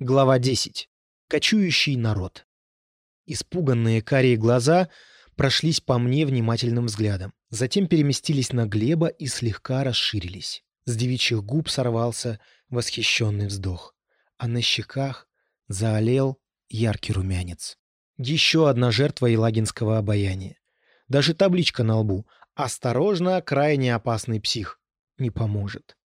Глава 10. Кочующий народ. Испуганные карие глаза прошлись по мне внимательным взглядом, затем переместились на Глеба и слегка расширились. С девичьих губ сорвался восхищенный вздох, а на щеках заолел яркий румянец. Еще одна жертва елагинского обаяния. Даже табличка на лбу «Осторожно, крайне опасный псих» не поможет.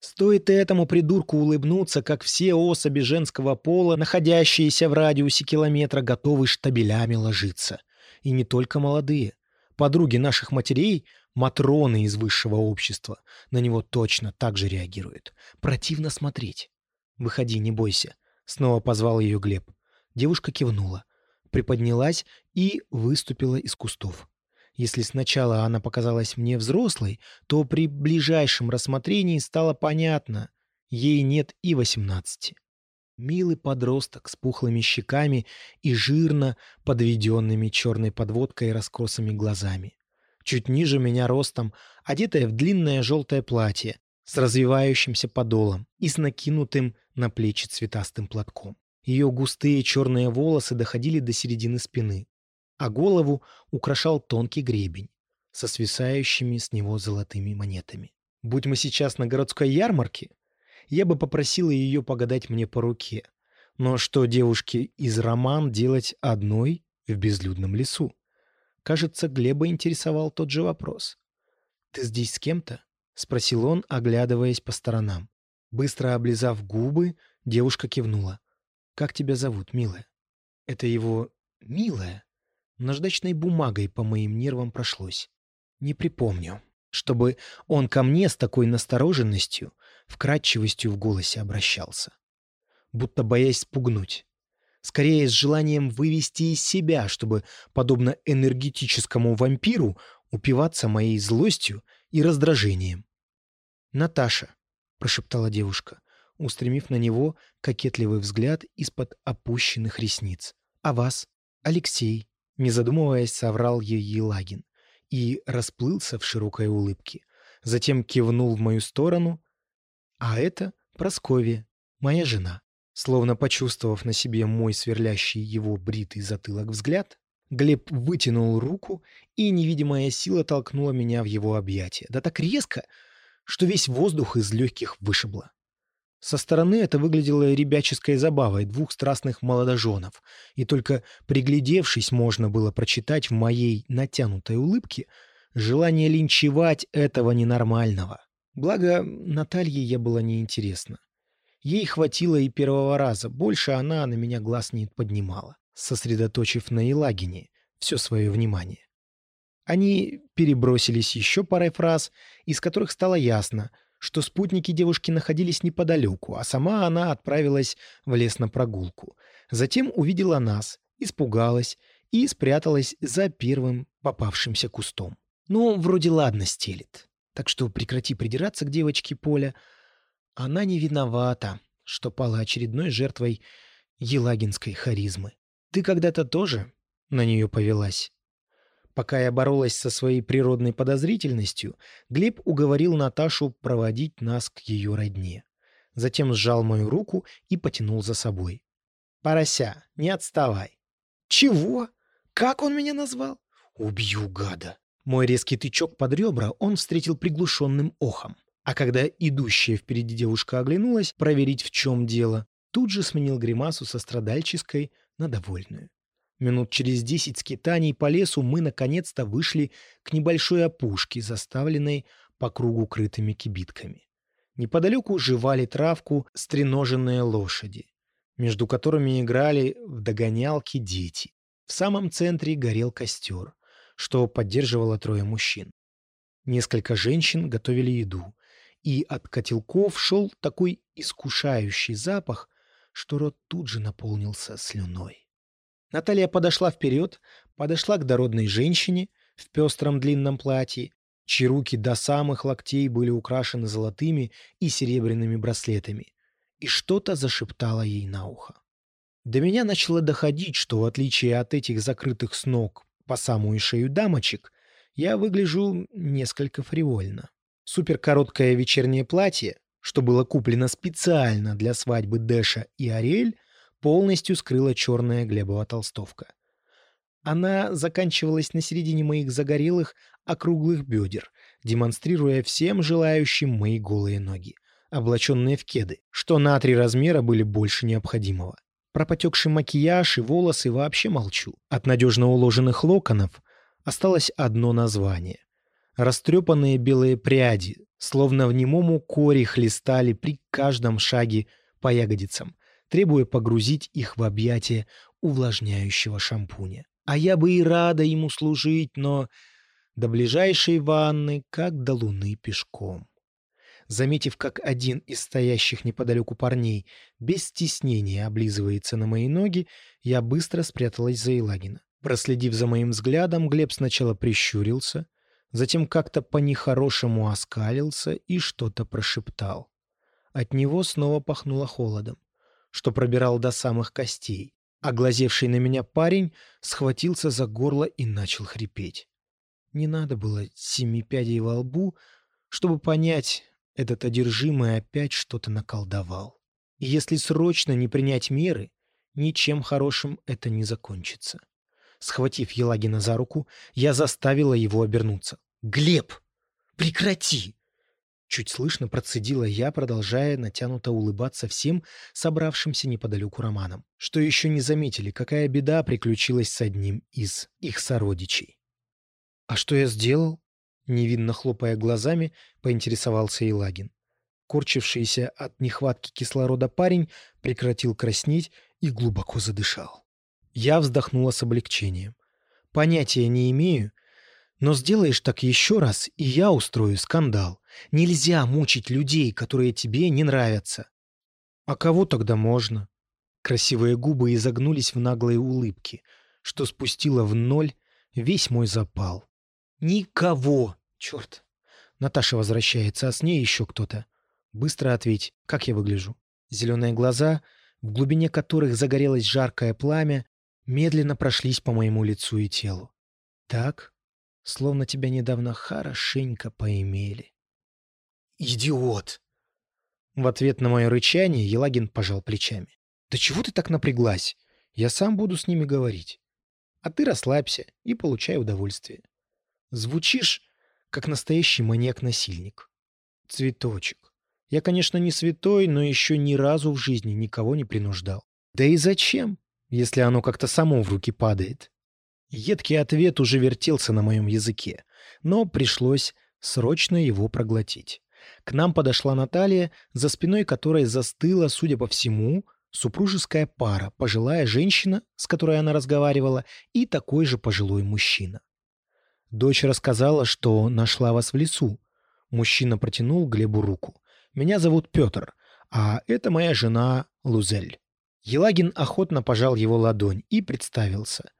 Стоит этому придурку улыбнуться, как все особи женского пола, находящиеся в радиусе километра, готовы штабелями ложиться. И не только молодые. Подруги наших матерей, матроны из высшего общества, на него точно так же реагируют. Противно смотреть. «Выходи, не бойся», — снова позвал ее Глеб. Девушка кивнула, приподнялась и выступила из кустов. Если сначала она показалась мне взрослой, то при ближайшем рассмотрении стало понятно, ей нет и восемнадцати. Милый подросток с пухлыми щеками и жирно подведенными черной подводкой и раскосыми глазами. Чуть ниже меня ростом, одетая в длинное желтое платье с развивающимся подолом и с накинутым на плечи цветастым платком. Ее густые черные волосы доходили до середины спины а голову украшал тонкий гребень со свисающими с него золотыми монетами. Будь мы сейчас на городской ярмарке, я бы попросила ее погадать мне по руке. Но что девушке из роман делать одной в безлюдном лесу? Кажется, Глеба интересовал тот же вопрос. «Ты здесь с кем-то?» — спросил он, оглядываясь по сторонам. Быстро облизав губы, девушка кивнула. «Как тебя зовут, милая?» «Это его «милая»?» Наждачной бумагой по моим нервам прошлось. Не припомню, чтобы он ко мне с такой настороженностью, вкрадчивостью в голосе обращался. Будто боясь спугнуть. Скорее, с желанием вывести из себя, чтобы, подобно энергетическому вампиру, упиваться моей злостью и раздражением. «Наташа», — прошептала девушка, устремив на него кокетливый взгляд из-под опущенных ресниц. «А вас? Алексей?» Не задумываясь, соврал ей Елагин и расплылся в широкой улыбке. Затем кивнул в мою сторону. А это Просковья, моя жена. Словно почувствовав на себе мой сверлящий его бритый затылок взгляд, Глеб вытянул руку, и невидимая сила толкнула меня в его объятия. Да так резко, что весь воздух из легких вышибло. Со стороны это выглядело ребяческой забавой двух страстных молодоженов, и только приглядевшись можно было прочитать в моей натянутой улыбке желание линчевать этого ненормального. Благо, Наталье я была неинтересна. Ей хватило и первого раза, больше она на меня глаз не поднимала, сосредоточив на Елагине все свое внимание. Они перебросились еще парой фраз, из которых стало ясно — что спутники девушки находились неподалеку, а сама она отправилась в лес на прогулку. Затем увидела нас, испугалась и спряталась за первым попавшимся кустом. Ну, вроде ладно стелит. Так что прекрати придираться к девочке Поля. Она не виновата, что пала очередной жертвой елагинской харизмы. Ты когда-то тоже на нее повелась. Пока я боролась со своей природной подозрительностью, Глеб уговорил Наташу проводить нас к ее родне. Затем сжал мою руку и потянул за собой. «Порося, не отставай». «Чего? Как он меня назвал?» «Убью гада». Мой резкий тычок под ребра он встретил приглушенным охом. А когда идущая впереди девушка оглянулась проверить, в чем дело, тут же сменил гримасу со страдальческой на довольную. Минут через десять скитаний по лесу мы наконец-то вышли к небольшой опушке, заставленной по кругу крытыми кибитками. Неподалеку жевали травку стреноженные лошади, между которыми играли в догонялки дети. В самом центре горел костер, что поддерживало трое мужчин. Несколько женщин готовили еду, и от котелков шел такой искушающий запах, что рот тут же наполнился слюной. Наталья подошла вперед, подошла к дородной женщине в пестром длинном платье, чьи руки до самых локтей были украшены золотыми и серебряными браслетами, и что-то зашептала ей на ухо. До меня начало доходить, что в отличие от этих закрытых с ног по самую шею дамочек, я выгляжу несколько фривольно. Суперкороткое вечернее платье, что было куплено специально для свадьбы Дэша и Ариэль, полностью скрыла черная Глебова толстовка. Она заканчивалась на середине моих загорелых, округлых бедер, демонстрируя всем желающим мои голые ноги, облаченные в кеды, что на три размера были больше необходимого. Про потекший макияж и волосы вообще молчу. От надежно уложенных локонов осталось одно название. Растрепанные белые пряди, словно в немому коре хлестали при каждом шаге по ягодицам, требуя погрузить их в объятия увлажняющего шампуня. А я бы и рада ему служить, но до ближайшей ванны, как до луны пешком. Заметив, как один из стоящих неподалеку парней без стеснения облизывается на мои ноги, я быстро спряталась за Елагина. Проследив за моим взглядом, Глеб сначала прищурился, затем как-то по-нехорошему оскалился и что-то прошептал. От него снова пахнуло холодом, что пробирал до самых костей, а глазевший на меня парень схватился за горло и начал хрипеть. Не надо было семи пядей во лбу, чтобы понять, этот одержимый опять что-то наколдовал. И если срочно не принять меры, ничем хорошим это не закончится. Схватив Елагина за руку, я заставила его обернуться. «Глеб! Прекрати!» Чуть слышно процедила я, продолжая натянуто улыбаться всем собравшимся неподалеку романам, что еще не заметили, какая беда приключилась с одним из их сородичей. «А что я сделал?» Невинно хлопая глазами, поинтересовался Елагин. Корчившийся от нехватки кислорода парень прекратил краснеть и глубоко задышал. Я вздохнула с облегчением. Понятия не имею, но сделаешь так еще раз, и я устрою скандал. Нельзя мучить людей, которые тебе не нравятся. А кого тогда можно? Красивые губы изогнулись в наглой улыбке, что спустило в ноль весь мой запал. Никого! Черт. Наташа возвращается, а с ней еще кто-то. Быстро ответь, как я выгляжу. Зеленые глаза, в глубине которых загорелось жаркое пламя, медленно прошлись по моему лицу и телу. Так, словно тебя недавно хорошенько поимели. «Идиот!» В ответ на мое рычание Елагин пожал плечами. «Да чего ты так напряглась? Я сам буду с ними говорить. А ты расслабься и получай удовольствие. Звучишь как настоящий маньяк-насильник. Цветочек. Я, конечно, не святой, но еще ни разу в жизни никого не принуждал. Да и зачем, если оно как-то само в руки падает? Едкий ответ уже вертелся на моем языке, но пришлось срочно его проглотить. К нам подошла Наталья, за спиной которой застыла, судя по всему, супружеская пара, пожилая женщина, с которой она разговаривала, и такой же пожилой мужчина. Дочь рассказала, что нашла вас в лесу. Мужчина протянул Глебу руку. Меня зовут Петр, а это моя жена Лузель. Елагин охотно пожал его ладонь и представился.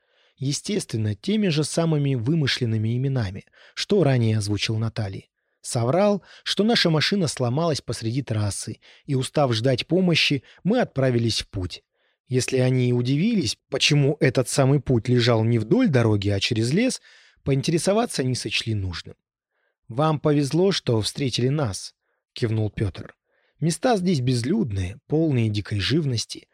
Естественно, теми же самыми вымышленными именами, что ранее озвучил Наталье. Соврал, что наша машина сломалась посреди трассы, и, устав ждать помощи, мы отправились в путь. Если они и удивились, почему этот самый путь лежал не вдоль дороги, а через лес – Поинтересоваться не сочли нужным. «Вам повезло, что встретили нас», — кивнул Петр. «Места здесь безлюдные, полные дикой живности.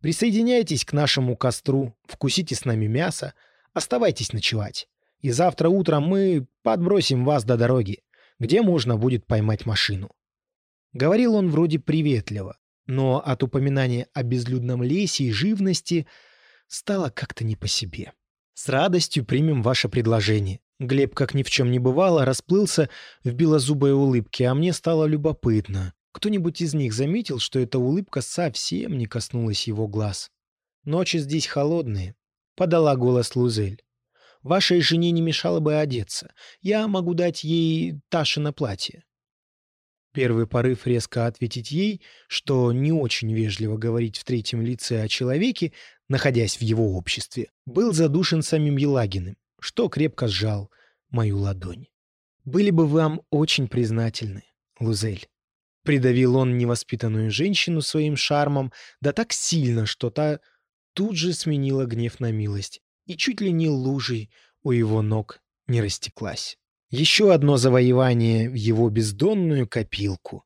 Присоединяйтесь к нашему костру, вкусите с нами мясо, оставайтесь ночевать. И завтра утром мы подбросим вас до дороги, где можно будет поймать машину». Говорил он вроде приветливо, но от упоминания о безлюдном лесе и живности стало как-то не по себе. С радостью примем ваше предложение. Глеб, как ни в чем не бывало, расплылся в белозубой улыбке, а мне стало любопытно. Кто-нибудь из них заметил, что эта улыбка совсем не коснулась его глаз? Ночи здесь холодные, — подала голос Лузель. Вашей жене не мешало бы одеться. Я могу дать ей Ташино платье. Первый порыв резко ответить ей, что не очень вежливо говорить в третьем лице о человеке, находясь в его обществе, был задушен самим Елагиным, что крепко сжал мою ладонь. «Были бы вам очень признательны, Лузель». Придавил он невоспитанную женщину своим шармом, да так сильно, что та тут же сменила гнев на милость, и чуть ли не лужей у его ног не растеклась. Еще одно завоевание в его бездонную копилку.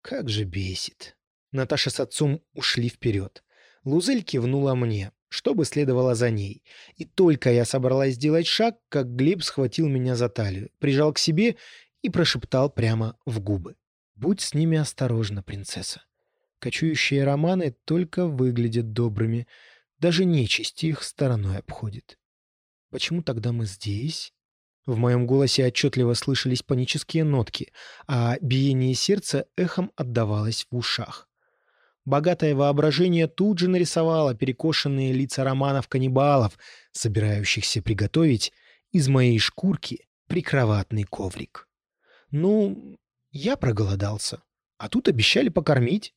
Как же бесит. Наташа с отцом ушли вперед. Лузель кивнула мне, чтобы следовало за ней. И только я собралась сделать шаг, как Глеб схватил меня за талию, прижал к себе и прошептал прямо в губы. «Будь с ними осторожна, принцесса. Кочующие романы только выглядят добрыми, даже нечисть их стороной обходит. Почему тогда мы здесь?» В моем голосе отчетливо слышались панические нотки, а биение сердца эхом отдавалось в ушах. Богатое воображение тут же нарисовало перекошенные лица романов-каннибалов, собирающихся приготовить из моей шкурки прикроватный коврик. Ну, я проголодался, а тут обещали покормить.